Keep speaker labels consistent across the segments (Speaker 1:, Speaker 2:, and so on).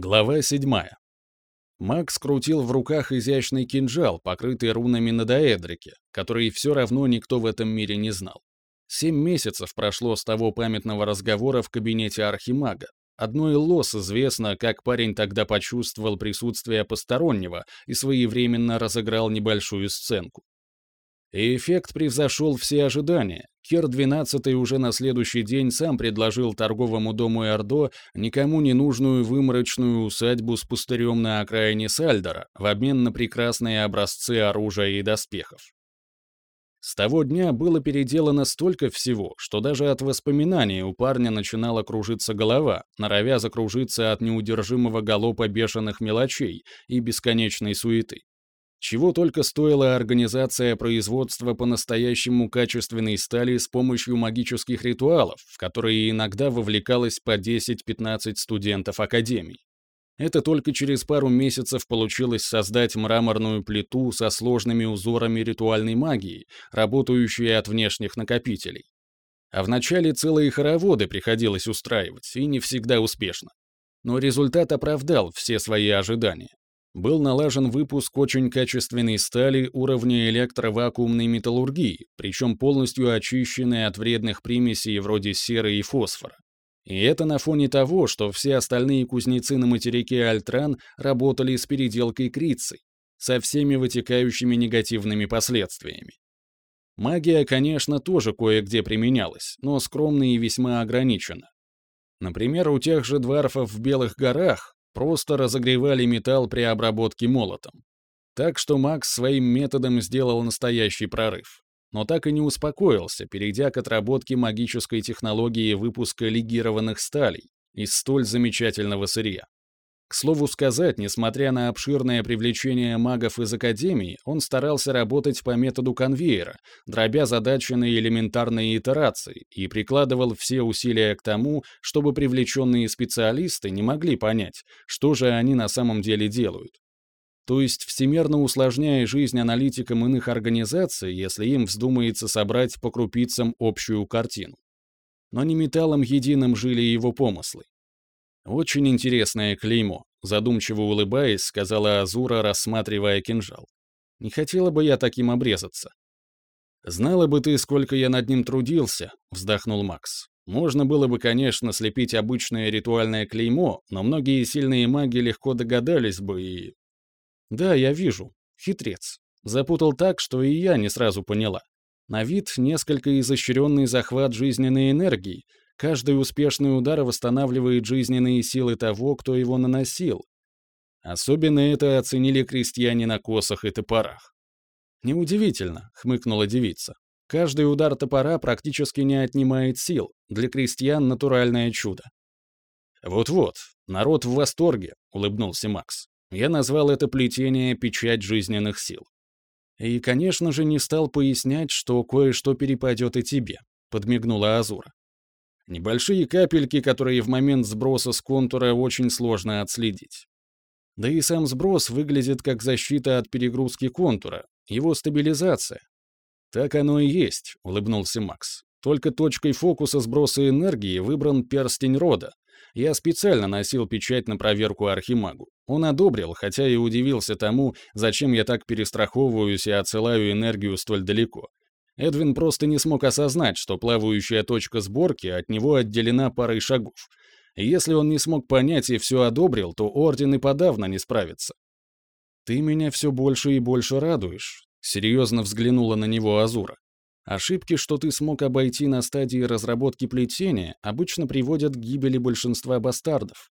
Speaker 1: Глава 7. Макс крутил в руках изящный кинжал, покрытый рунами на доэдрике, который все равно никто в этом мире не знал. Семь месяцев прошло с того памятного разговора в кабинете архимага. Одной лос известно, как парень тогда почувствовал присутствие постороннего и своевременно разыграл небольшую сценку. И эффект превзошел все ожидания. Кир-12 уже на следующий день сам предложил торговому дому Эрдо никому не нужную выморочную усадьбу с пустырем на окраине Сальдора в обмен на прекрасные образцы оружия и доспехов. С того дня было переделано столько всего, что даже от воспоминаний у парня начинала кружиться голова, норовя закружиться от неудержимого галопа бешеных мелочей и бесконечной суеты. Чего только стоила организация производства по-настоящему качественной стали с помощью магических ритуалов, в которые иногда вовлекалось по 10-15 студентов академий. Это только через пару месяцев получилось создать мраморную плиту со сложными узорами ритуальной магии, работающие от внешних накопителей. А вначале целые хороводы приходилось устраивать, и не всегда успешно. Но результат оправдал все свои ожидания был налажен выпуск очень качественной стали уровня электровакуумной металлургии, причем полностью очищенной от вредных примесей вроде серы и фосфора. И это на фоне того, что все остальные кузнецы на материке Альтран работали с переделкой крицы, со всеми вытекающими негативными последствиями. Магия, конечно, тоже кое-где применялась, но скромно и весьма ограничена. Например, у тех же дварфов в Белых горах просто разогревали металл при обработке молотом. Так что Макс своим методом сделал настоящий прорыв. Но так и не успокоился, перейдя к отработке магической технологии выпуска легированных сталей из столь замечательного сырья. К слову сказать, несмотря на обширное привлечение магов из Академии, он старался работать по методу конвейера, дробя задачи на элементарные итерации, и прикладывал все усилия к тому, чтобы привлеченные специалисты не могли понять, что же они на самом деле делают. То есть всемерно усложняя жизнь аналитикам иных организаций, если им вздумается собрать по крупицам общую картину. Но не металлом единым жили его помыслы. «Очень интересное клеймо», — задумчиво улыбаясь, сказала Азура, рассматривая кинжал. «Не хотела бы я таким обрезаться». «Знала бы ты, сколько я над ним трудился», — вздохнул Макс. «Можно было бы, конечно, слепить обычное ритуальное клеймо, но многие сильные маги легко догадались бы и...» «Да, я вижу. Хитрец. Запутал так, что и я не сразу поняла. На вид несколько изощренный захват жизненной энергии, Каждый успешный удар восстанавливает жизненные силы того, кто его наносил. Особенно это оценили крестьяне на косах и топорах. «Неудивительно», — хмыкнула девица. «Каждый удар топора практически не отнимает сил. Для крестьян натуральное чудо». «Вот-вот, народ в восторге», — улыбнулся Макс. «Я назвал это плетение «печать жизненных сил». «И, конечно же, не стал пояснять, что кое-что перепадет и тебе», — подмигнула Азура. Небольшие капельки, которые в момент сброса с контура очень сложно отследить. Да и сам сброс выглядит как защита от перегрузки контура, его стабилизация. «Так оно и есть», — улыбнулся Макс. «Только точкой фокуса сброса энергии выбран перстень рода. Я специально носил печать на проверку Архимагу. Он одобрил, хотя и удивился тому, зачем я так перестраховываюсь и отсылаю энергию столь далеко. Эдвин просто не смог осознать, что плавающая точка сборки от него отделена парой шагов. И если он не смог понять и все одобрил, то Орден и подавно не справится. «Ты меня все больше и больше радуешь», — серьезно взглянула на него Азура. «Ошибки, что ты смог обойти на стадии разработки плетения, обычно приводят к гибели большинства бастардов».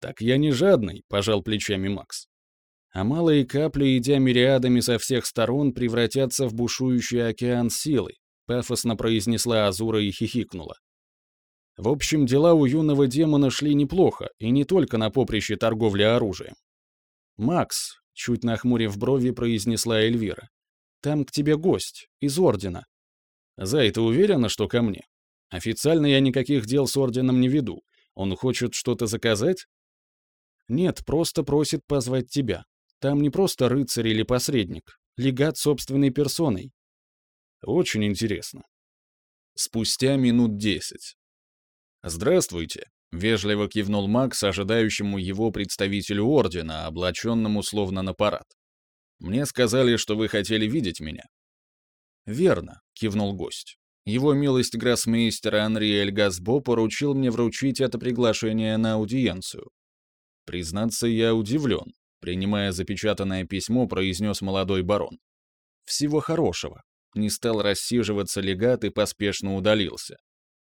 Speaker 1: «Так я не жадный», — пожал плечами Макс а малые капли, идя мириадами со всех сторон, превратятся в бушующий океан силы, пафосно произнесла Азура и хихикнула. В общем, дела у юного демона шли неплохо, и не только на поприще торговли оружием. «Макс», — чуть нахмурив брови, произнесла Эльвира, — «там к тебе гость, из Ордена». «Зай, ты уверена, что ко мне? Официально я никаких дел с Орденом не веду. Он хочет что-то заказать?» «Нет, просто просит позвать тебя. Там не просто рыцарь или посредник, легат собственной персоной. Очень интересно. Спустя минут десять. «Здравствуйте», — вежливо кивнул Макс, ожидающему его представителю Ордена, облаченному словно на парад. «Мне сказали, что вы хотели видеть меня». «Верно», — кивнул гость. «Его милость гроссмейстера Анри Эльгасбо поручил мне вручить это приглашение на аудиенцию. Признаться, я удивлен», — принимая запечатанное письмо, произнес молодой барон. «Всего хорошего». Не стал рассиживаться легат и поспешно удалился.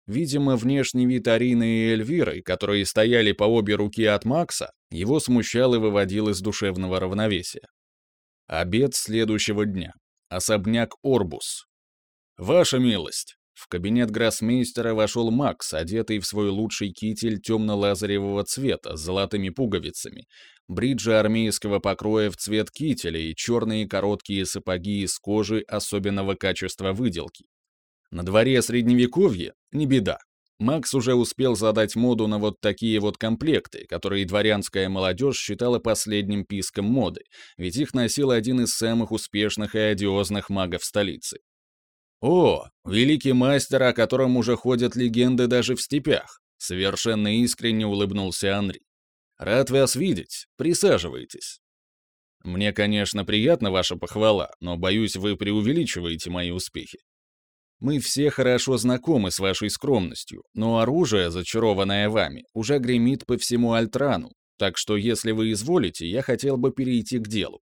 Speaker 1: Видимо, внешний вид Арины и Эльвиры, которые стояли по обе руки от Макса, его смущал и выводил из душевного равновесия. Обед следующего дня. Особняк Орбус. «Ваша милость!» В кабинет гроссмейстера вошел Макс, одетый в свой лучший китель темно-лазаревого цвета с золотыми пуговицами, бриджи армейского покроя в цвет кителя и черные короткие сапоги из кожи особенного качества выделки. На дворе средневековье — не беда. Макс уже успел задать моду на вот такие вот комплекты, которые дворянская молодежь считала последним писком моды, ведь их носил один из самых успешных и одиозных магов столицы. «О, великий мастер, о котором уже ходят легенды даже в степях!» Совершенно искренне улыбнулся Анри. «Рад вас видеть. Присаживайтесь». «Мне, конечно, приятна ваша похвала, но, боюсь, вы преувеличиваете мои успехи. Мы все хорошо знакомы с вашей скромностью, но оружие, зачарованное вами, уже гремит по всему Альтрану, так что, если вы изволите, я хотел бы перейти к делу.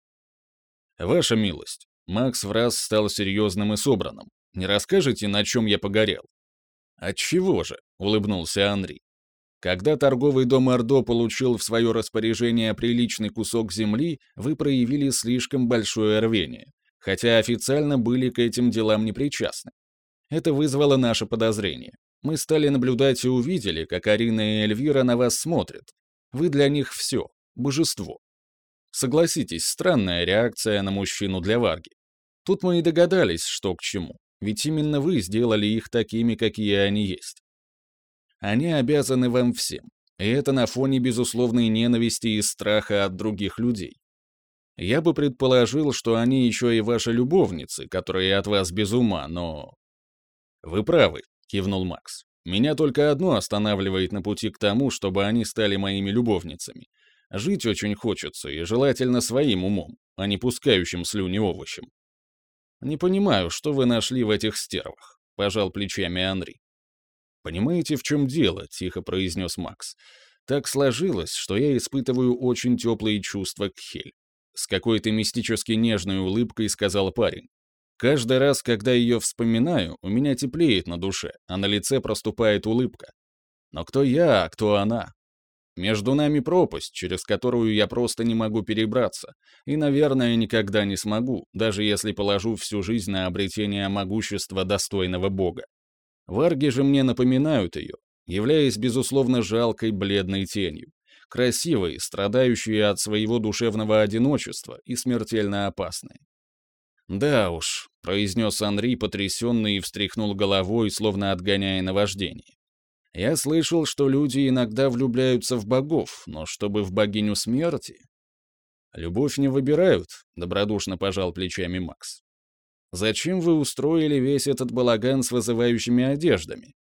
Speaker 1: Ваша милость, Макс в раз стал серьезным и собранным. Не расскажете, на чем я погорел? Отчего же? улыбнулся Андрей. Когда торговый дом Ордо получил в свое распоряжение приличный кусок земли, вы проявили слишком большое рвение, хотя официально были к этим делам непричастны. Это вызвало наше подозрение. Мы стали наблюдать и увидели, как Арина и Эльвира на вас смотрят. Вы для них все, божество. Согласитесь, странная реакция на мужчину для Варги. Тут мы и догадались, что к чему, ведь именно вы сделали их такими, какие они есть. Они обязаны вам всем, и это на фоне безусловной ненависти и страха от других людей. Я бы предположил, что они еще и ваши любовницы, которые от вас без ума, но «Вы правы», — кивнул Макс. «Меня только одно останавливает на пути к тому, чтобы они стали моими любовницами. Жить очень хочется, и желательно своим умом, а не пускающим слюни овощем». «Не понимаю, что вы нашли в этих стервах», — пожал плечами Анри. «Понимаете, в чем дело?» — тихо произнес Макс. «Так сложилось, что я испытываю очень теплые чувства к Хель». С какой-то мистически нежной улыбкой сказал парень. Каждый раз, когда ее вспоминаю, у меня теплеет на душе, а на лице проступает улыбка. Но кто я, а кто она? Между нами пропасть, через которую я просто не могу перебраться, и, наверное, никогда не смогу, даже если положу всю жизнь на обретение могущества достойного бога. Варги же мне напоминают ее, являясь, безусловно, жалкой бледной тенью, красивой, страдающей от своего душевного одиночества и смертельно опасной. «Да уж», — произнес Анри, потрясенный и встряхнул головой, словно отгоняя наваждение. «Я слышал, что люди иногда влюбляются в богов, но чтобы в богиню смерти...» «Любовь не выбирают», — добродушно пожал плечами Макс. «Зачем вы устроили весь этот балаган с вызывающими одеждами?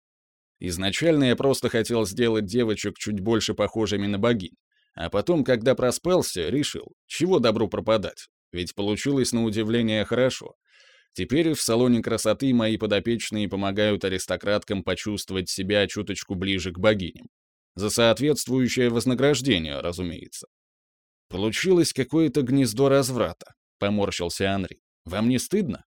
Speaker 1: Изначально я просто хотел сделать девочек чуть больше похожими на богинь, а потом, когда проспался, решил, чего добру пропадать, ведь получилось на удивление хорошо. Теперь в салоне красоты мои подопечные помогают аристократкам почувствовать себя чуточку ближе к богиням. За соответствующее вознаграждение, разумеется. Получилось какое-то гнездо разврата, поморщился Анри. Вам не стыдно?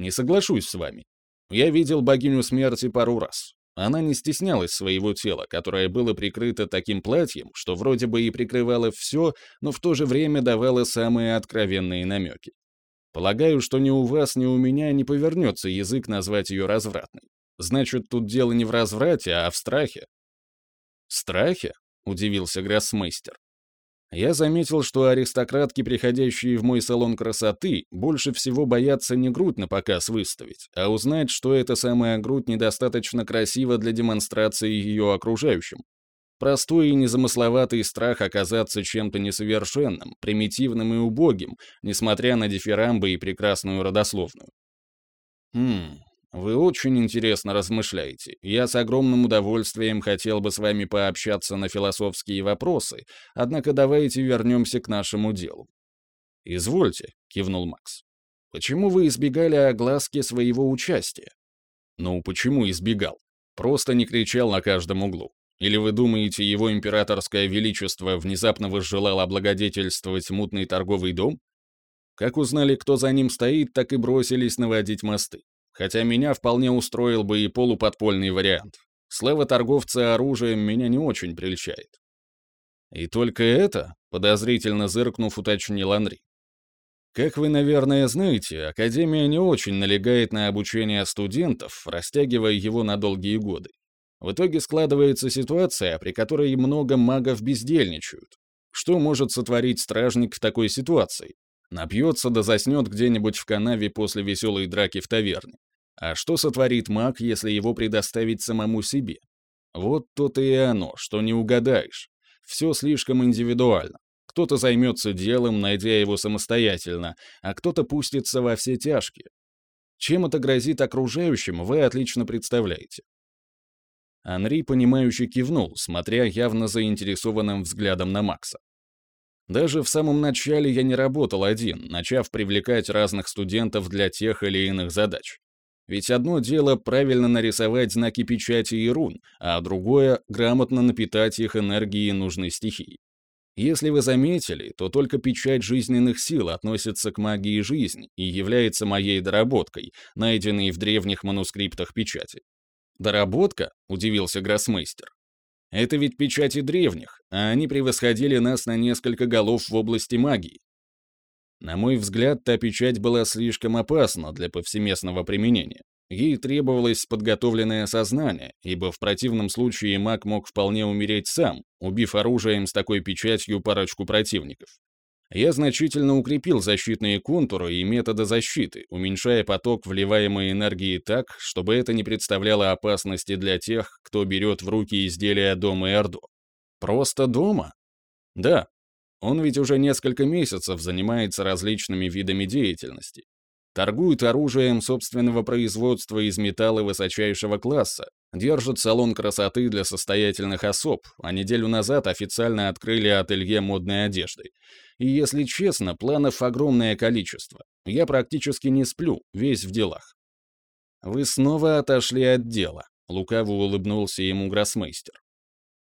Speaker 1: Не соглашусь с вами. Я видел богиню смерти пару раз. Она не стеснялась своего тела, которое было прикрыто таким платьем, что вроде бы и прикрывало все, но в то же время давало самые откровенные намеки. Полагаю, что ни у вас, ни у меня не повернется язык назвать ее развратной. Значит, тут дело не в разврате, а в страхе. «Страхе?» — удивился гроссмейстер. Я заметил, что аристократки, приходящие в мой салон красоты, больше всего боятся не грудь на показ выставить, а узнать, что эта самая грудь недостаточно красива для демонстрации ее окружающим. Простой и незамысловатый страх оказаться чем-то несовершенным, примитивным и убогим, несмотря на дифирамбы и прекрасную родословную. Хм, вы очень интересно размышляете. Я с огромным удовольствием хотел бы с вами пообщаться на философские вопросы, однако давайте вернемся к нашему делу». «Извольте», — кивнул Макс. «Почему вы избегали огласки своего участия?» «Ну, почему избегал? Просто не кричал на каждом углу. Или вы думаете, его императорское величество внезапно возжелало облагодетельствовать мутный торговый дом? Как узнали, кто за ним стоит, так и бросились наводить мосты. Хотя меня вполне устроил бы и полуподпольный вариант. Слава торговца оружием меня не очень прельщает. И только это, подозрительно зыркнув, уточнил Анри. Как вы, наверное, знаете, Академия не очень налегает на обучение студентов, растягивая его на долгие годы. В итоге складывается ситуация, при которой много магов бездельничают. Что может сотворить стражник в такой ситуации? Напьется да заснет где-нибудь в канаве после веселой драки в таверне. А что сотворит маг, если его предоставить самому себе? Вот то-то и оно, что не угадаешь. Все слишком индивидуально. Кто-то займется делом, найдя его самостоятельно, а кто-то пустится во все тяжкие. Чем это грозит окружающим, вы отлично представляете. Анри, понимающе кивнул, смотря явно заинтересованным взглядом на Макса. Даже в самом начале я не работал один, начав привлекать разных студентов для тех или иных задач. Ведь одно дело правильно нарисовать знаки печати и рун, а другое — грамотно напитать их энергией нужной стихии. Если вы заметили, то только печать жизненных сил относится к магии жизни и является моей доработкой, найденной в древних манускриптах печати. «Доработка?» — удивился гроссмейстер. Это ведь печати древних, а они превосходили нас на несколько голов в области магии. На мой взгляд, та печать была слишком опасна для повсеместного применения. Ей требовалось подготовленное сознание, ибо в противном случае маг мог вполне умереть сам, убив оружием с такой печатью парочку противников. Я значительно укрепил защитные контуры и методы защиты, уменьшая поток вливаемой энергии так, чтобы это не представляло опасности для тех, кто берет в руки изделия дома Эрдо. Просто дома? Да. Он ведь уже несколько месяцев занимается различными видами деятельности. Торгует оружием собственного производства из металла высочайшего класса, держит салон красоты для состоятельных особ, а неделю назад официально открыли ателье модной одежды. И если честно, планов огромное количество. Я практически не сплю, весь в делах. Вы снова отошли от дела, лукаво улыбнулся ему гроссмейстер.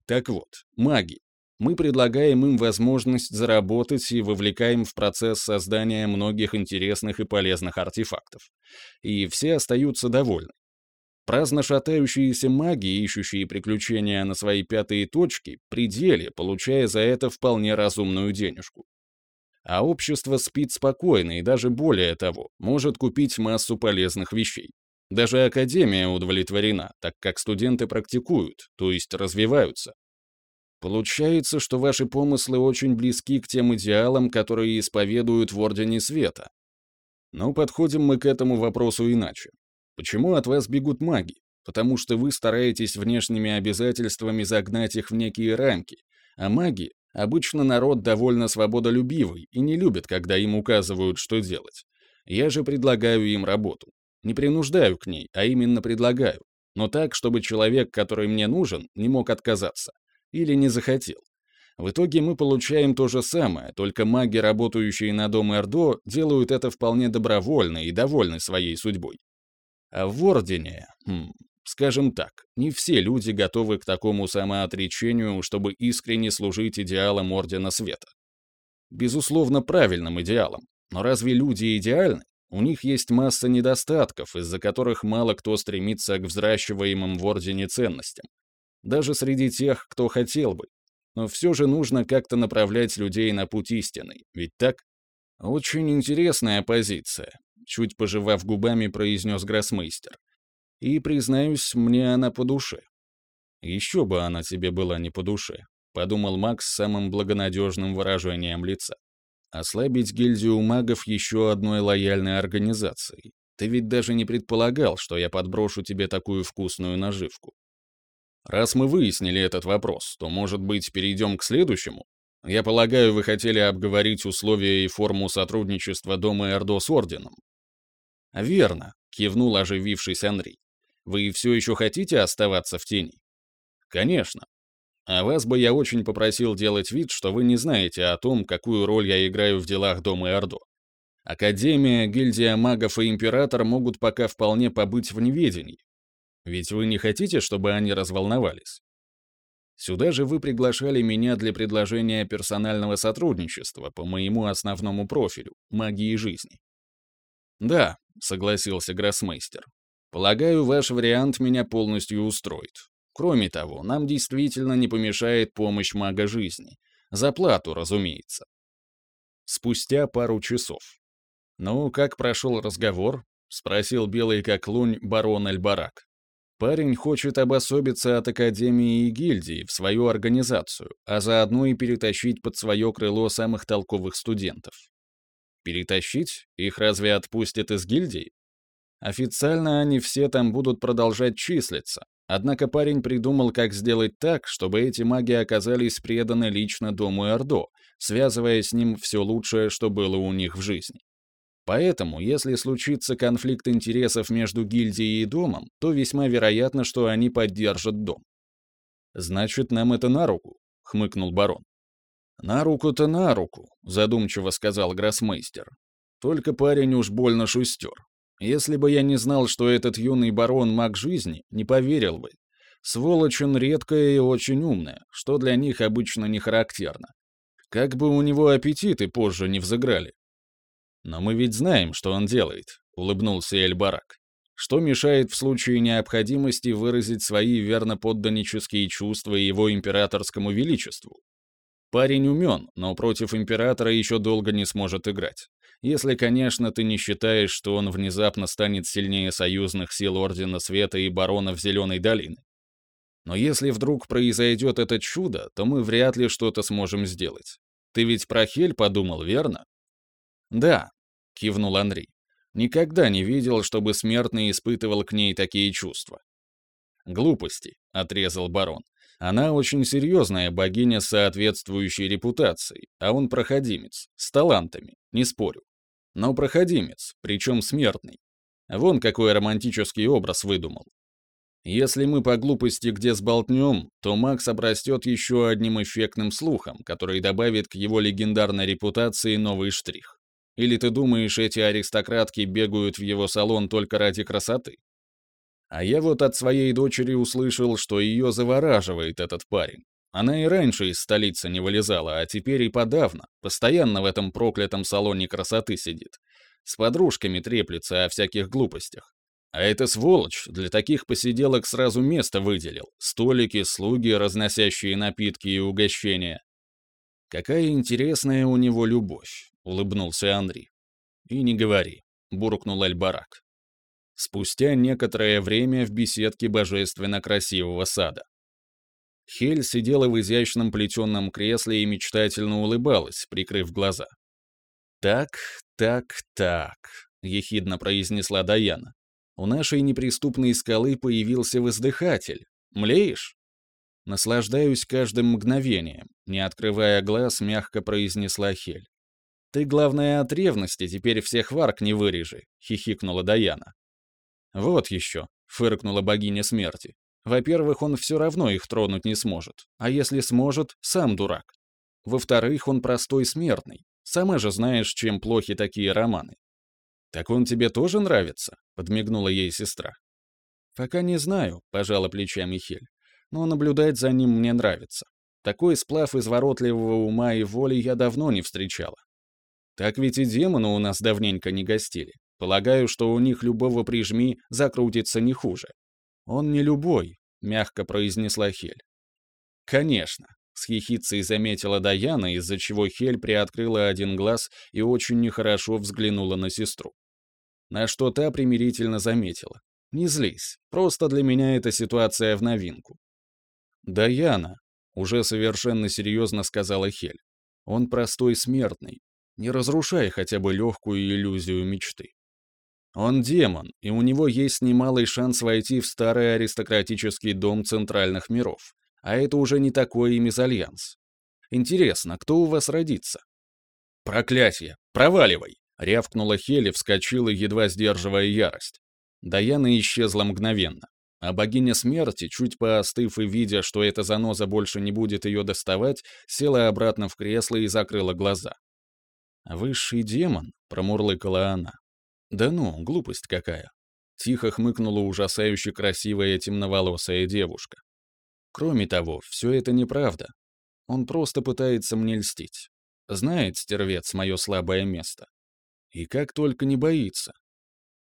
Speaker 1: Так вот, маги. Мы предлагаем им возможность заработать и вовлекаем в процесс создания многих интересных и полезных артефактов. И все остаются довольны. Праздно шатающиеся маги, ищущие приключения на свои пятые точки, при деле, получая за это вполне разумную денежку. А общество спит спокойно и даже более того, может купить массу полезных вещей. Даже академия удовлетворена, так как студенты практикуют, то есть развиваются. Получается, что ваши помыслы очень близки к тем идеалам, которые исповедуют в Ордене Света. Но подходим мы к этому вопросу иначе. Почему от вас бегут маги? Потому что вы стараетесь внешними обязательствами загнать их в некие рамки, а маги — обычно народ довольно свободолюбивый и не любит, когда им указывают, что делать. Я же предлагаю им работу. Не принуждаю к ней, а именно предлагаю. Но так, чтобы человек, который мне нужен, не мог отказаться. Или не захотел. В итоге мы получаем то же самое, только маги, работающие на Дом Эрдо, делают это вполне добровольно и довольны своей судьбой. А в Ордене, хм, скажем так, не все люди готовы к такому самоотречению, чтобы искренне служить идеалам Ордена Света. Безусловно, правильным идеалам. Но разве люди идеальны? У них есть масса недостатков, из-за которых мало кто стремится к взращиваемым в Ордене ценностям. Даже среди тех, кто хотел бы. Но все же нужно как-то направлять людей на путь истинный, ведь так? Очень интересная позиция, чуть пожевав губами, произнес гроссмейстер. И, признаюсь, мне она по душе. Еще бы она тебе была не по душе, подумал Макс с самым благонадежным выражением лица. Ослабить гильдию магов еще одной лояльной организацией. Ты ведь даже не предполагал, что я подброшу тебе такую вкусную наживку. Раз мы выяснили этот вопрос, то, может быть, перейдем к следующему? Я полагаю, вы хотели обговорить условия и форму сотрудничества Дома Эрдо с Орденом. «Верно», — кивнул оживившись Андрей. Вы все еще хотите оставаться в тени? Конечно. А вас бы я очень попросил делать вид, что вы не знаете о том, какую роль я играю в делах Дома Ордо. Академия, гильдия магов и император могут пока вполне побыть в неведении. Ведь вы не хотите, чтобы они разволновались? Сюда же вы приглашали меня для предложения персонального сотрудничества по моему основному профилю — магии жизни. Да, согласился гроссмейстер. Полагаю, ваш вариант меня полностью устроит. Кроме того, нам действительно не помешает помощь мага жизни. За плату, разумеется. Спустя пару часов. «Ну, как прошел разговор?» — спросил белый как лунь барон Эльбарак. Парень хочет обособиться от Академии и гильдии в свою организацию, а заодно и перетащить под свое крыло самых толковых студентов. Перетащить? Их разве отпустят из гильдии? Официально они все там будут продолжать числиться, однако парень придумал, как сделать так, чтобы эти маги оказались преданы лично Дому Эрдо, связывая с ним все лучшее, что было у них в жизни. Поэтому, если случится конфликт интересов между гильдией и домом, то весьма вероятно, что они поддержат дом. «Значит, нам это на руку», — хмыкнул барон. «На руку-то на руку», — задумчиво сказал гроссмейстер. «Только парень уж больно шустер. Если бы я не знал, что этот юный барон маг жизни, не поверил бы. Сволочь он редкая и очень умная, что для них обычно не характерно. Как бы у него аппетиты позже не взыграли. «Но мы ведь знаем, что он делает», — улыбнулся Эльбарак. «Что мешает в случае необходимости выразить свои верноподданнические чувства его императорскому величеству? Парень умен, но против императора еще долго не сможет играть. Если, конечно, ты не считаешь, что он внезапно станет сильнее союзных сил Ордена Света и баронов Зеленой долины. Но если вдруг произойдет это чудо, то мы вряд ли что-то сможем сделать. Ты ведь про Хель подумал, верно? Да, — кивнул Андрей. «Никогда не видел, чтобы смертный испытывал к ней такие чувства». «Глупости», — отрезал барон. «Она очень серьезная богиня с соответствующей репутацией, а он проходимец, с талантами, не спорю. Но проходимец, причем смертный. Вон какой романтический образ выдумал. Если мы по глупости где сболтнем, то Макс обрастет еще одним эффектным слухом, который добавит к его легендарной репутации новый штрих. Или ты думаешь, эти аристократки бегают в его салон только ради красоты? А я вот от своей дочери услышал, что ее завораживает этот парень. Она и раньше из столицы не вылезала, а теперь и подавно, постоянно в этом проклятом салоне красоты сидит. С подружками треплется о всяких глупостях. А эта сволочь для таких посиделок сразу место выделил. Столики, слуги, разносящие напитки и угощения. Какая интересная у него любовь. — улыбнулся Андрей. «И не говори», — буркнул Альбарак. Спустя некоторое время в беседке божественно красивого сада. Хель сидела в изящном плетеном кресле и мечтательно улыбалась, прикрыв глаза. «Так, так, так», — ехидно произнесла Даяна. «У нашей неприступной скалы появился воздыхатель. Млеешь?» «Наслаждаюсь каждым мгновением», — не открывая глаз, мягко произнесла Хель. «Ты, главное, от ревности теперь всех варк не вырежи», — хихикнула Даяна. «Вот еще», — фыркнула богиня смерти. «Во-первых, он все равно их тронуть не сможет. А если сможет, сам дурак. Во-вторых, он простой смертный. Сама же знаешь, чем плохи такие романы». «Так он тебе тоже нравится?» — подмигнула ей сестра. «Пока не знаю», — пожала плечами Хель. «Но наблюдать за ним мне нравится. Такой сплав изворотливого ума и воли я давно не встречала. Так ведь и демоны у нас давненько не гостили. Полагаю, что у них любого прижми закрутится не хуже. Он не любой, мягко произнесла Хель. Конечно, с хихицей заметила Даяна, из-за чего Хель приоткрыла один глаз и очень нехорошо взглянула на сестру. На что та примирительно заметила. «Не злись, просто для меня эта ситуация в новинку». «Даяна», — уже совершенно серьезно сказала Хель, — «он простой смертный, не разрушай хотя бы легкую иллюзию мечты. Он демон, и у него есть немалый шанс войти в старый аристократический дом центральных миров. А это уже не такой и мезальянс. Интересно, кто у вас родится? Проклятие! Проваливай! Рявкнула Хели, вскочила, едва сдерживая ярость. Даяна исчезла мгновенно. А богиня смерти, чуть поостыв и видя, что эта заноза больше не будет ее доставать, села обратно в кресло и закрыла глаза. «Высший демон?» — промурлыкала она. «Да ну, глупость какая!» Тихо хмыкнула ужасающе красивая темноволосая девушка. Кроме того, все это неправда. Он просто пытается мне льстить. Знает, стервец, мое слабое место. И как только не боится.